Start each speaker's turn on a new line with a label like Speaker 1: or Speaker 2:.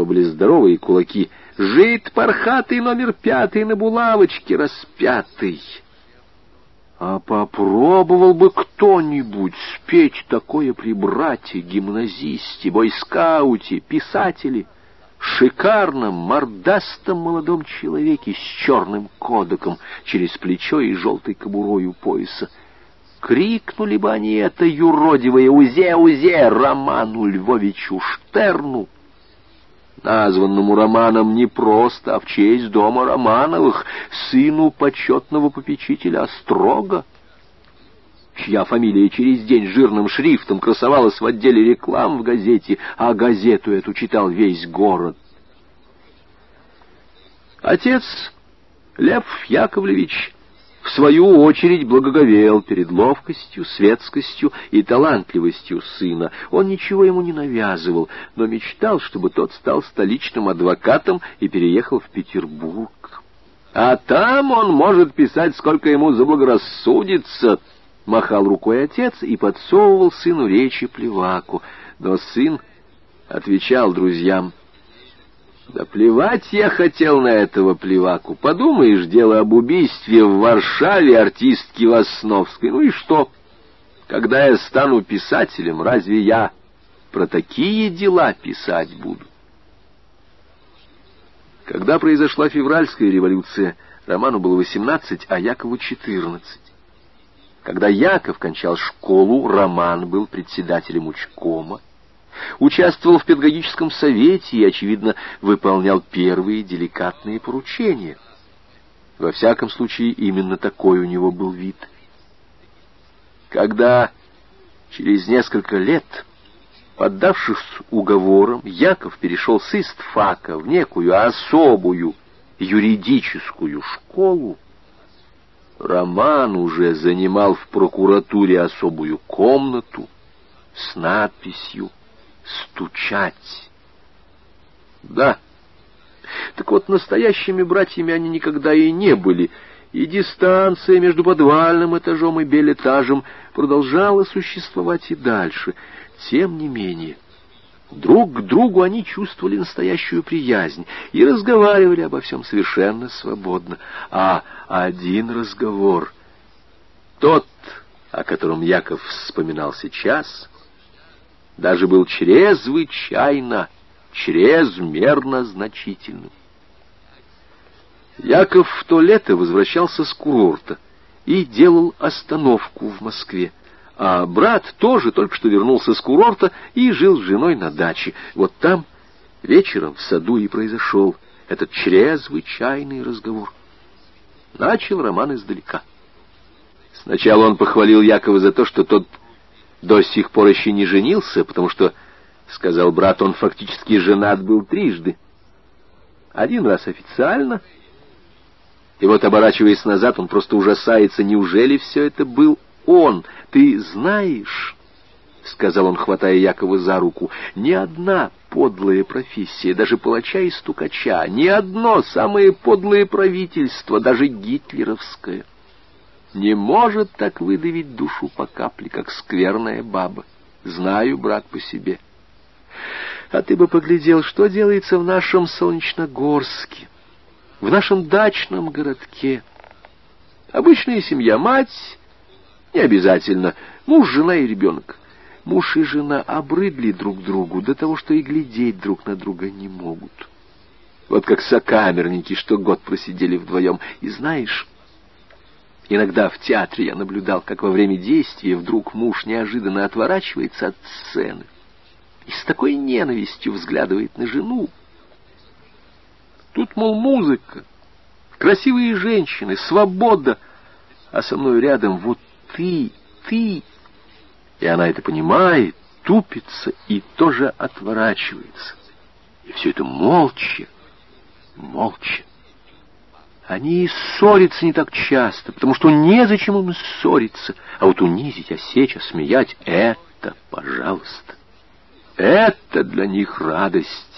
Speaker 1: него были здоровые кулаки. «Жид пархатый номер пятый на булавочке распятый!» А попробовал бы кто-нибудь спеть такое при брате, гимназисте, бойскауте, писателе, шикарном, мордастом молодом человеке с черным кодеком через плечо и желтой кобурой у пояса. Крикнули бы они это юродивое «Узе-узе!» Роману Львовичу Штерну, названному Романом не просто, а в честь дома Романовых, сыну почетного попечителя Острога, чья фамилия через день жирным шрифтом красовалась в отделе реклам в газете, а газету эту читал весь город. Отец Лев Яковлевич в свою очередь благоговел перед ловкостью, светскостью и талантливостью сына. Он ничего ему не навязывал, но мечтал, чтобы тот стал столичным адвокатом и переехал в Петербург. А там он может писать, сколько ему заблагорассудится, — махал рукой отец и подсовывал сыну речи плеваку. Но сын отвечал друзьям — да плевать я хотел на этого плеваку. Подумаешь, дело об убийстве в Варшаве артистки Лосновской. Ну и что? Когда я стану писателем, разве я про такие дела писать буду? Когда произошла февральская революция, Роману было восемнадцать, а Якову четырнадцать. Когда Яков кончал школу, Роман был председателем учкома участвовал в педагогическом совете и, очевидно, выполнял первые деликатные поручения. Во всяком случае, именно такой у него был вид. Когда через несколько лет, поддавшись уговорам, Яков перешел с истфака в некую особую юридическую школу, Роман уже занимал в прокуратуре особую комнату с надписью стучать. Да. Так вот, настоящими братьями они никогда и не были, и дистанция между подвальным этажом и белетажем продолжала существовать и дальше. Тем не менее, друг к другу они чувствовали настоящую приязнь и разговаривали обо всем совершенно свободно. А один разговор, тот, о котором Яков вспоминал сейчас, даже был чрезвычайно, чрезмерно значительным. Яков в то лето возвращался с курорта и делал остановку в Москве. А брат тоже только что вернулся с курорта и жил с женой на даче. Вот там вечером в саду и произошел этот чрезвычайный разговор. Начал Роман издалека. Сначала он похвалил Якова за то, что тот до сих пор еще не женился, потому что, — сказал брат, — он фактически женат был трижды. Один раз официально, и вот, оборачиваясь назад, он просто ужасается, неужели все это был он? Ты знаешь, — сказал он, хватая Якова за руку, — ни одна подлая профессия, даже палача и стукача, ни одно самое подлое правительство, даже гитлеровское — не может так выдавить душу по капле, как скверная баба. Знаю, брат, по себе. А ты бы поглядел, что делается в нашем Солнечногорске, в нашем дачном городке. Обычная семья, мать, не обязательно, муж, жена и ребенок. Муж и жена обрыдли друг другу до того, что и глядеть друг на друга не могут. Вот как сокамерники, что год просидели вдвоем. И знаешь, Иногда в театре я наблюдал, как во время действия вдруг муж неожиданно отворачивается от сцены и с такой ненавистью взглядывает на жену. Тут, мол, музыка, красивые женщины, свобода, а со мной рядом вот ты, ты. И она это понимает, тупится и тоже отворачивается. И все это молча, молча. Они и ссорятся не так часто, потому что незачем им ссориться. А вот унизить, осечь, осмеять — это, пожалуйста, это для них радость.